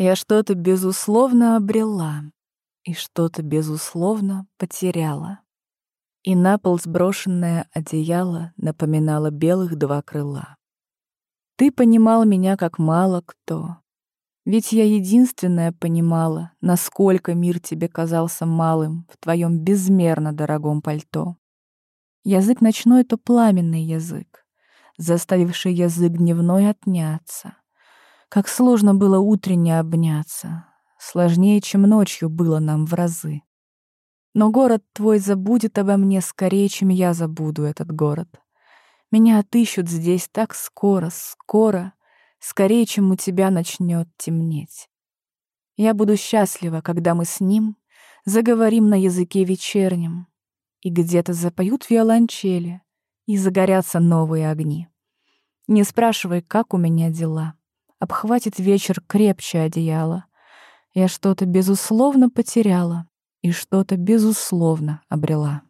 Я что-то, безусловно, обрела и что-то, безусловно, потеряла. И на пол сброшенное одеяло напоминало белых два крыла. Ты понимал меня как мало кто, ведь я единственная понимала, насколько мир тебе казался малым в твоем безмерно дорогом пальто. Язык ночной — то пламенный язык, заставивший язык дневной отняться. Как сложно было утренне обняться, сложнее, чем ночью было нам в разы. Но город твой забудет обо мне скорее, чем я забуду этот город. Меня отыщут здесь так скоро, скоро, скорее, чем у тебя начнет темнеть. Я буду счастлива, когда мы с ним заговорим на языке вечернем, и где-то запоют виолончели, и загорятся новые огни. Не спрашивай, как у меня дела. Обхватит вечер крепче одеяло. Я что-то безусловно потеряла и что-то безусловно обрела.